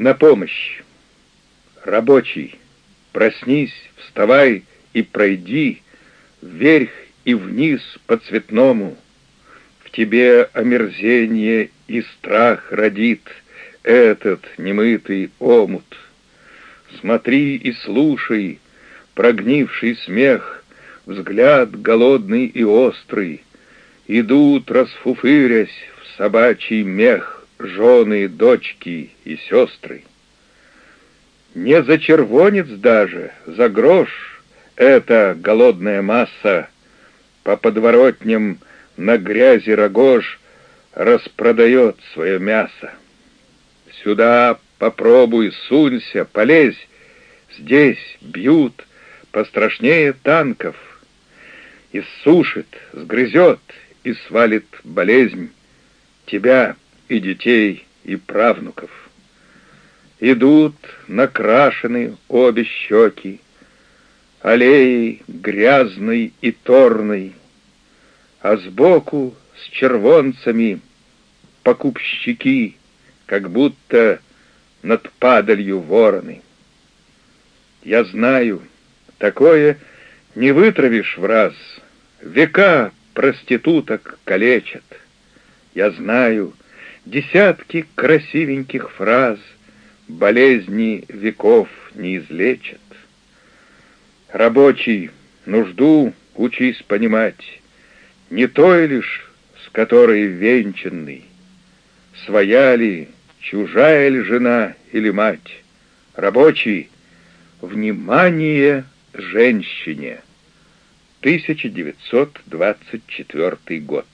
На помощь! Рабочий, проснись, вставай и пройди Вверх и вниз по цветному. В тебе омерзение и страх родит Этот немытый омут. Смотри и слушай, прогнивший смех, Взгляд голодный и острый, Идут, расфуфырясь в собачий мех, Жены, дочки и сестры. Не за червонец даже, за грош Эта голодная масса По подворотням на грязи рогож Распродает свое мясо. Сюда попробуй, сунься, полезь, Здесь бьют пострашнее танков. Иссушит, сгрызет и свалит болезнь Тебя и детей, и правнуков. Идут накрашены обе щеки, Аллеей грязной и торной, А сбоку с червонцами покупщики, Как будто над падалью вороны. Я знаю, такое не вытравишь в раз, Века проституток калечат. Я знаю, десятки красивеньких фраз Болезни веков не излечат. Рабочий, нужду учись понимать, Не той лишь, с которой венчанный, Своя ли, чужая ли жена или мать, Рабочий, внимание женщине. 1924 год.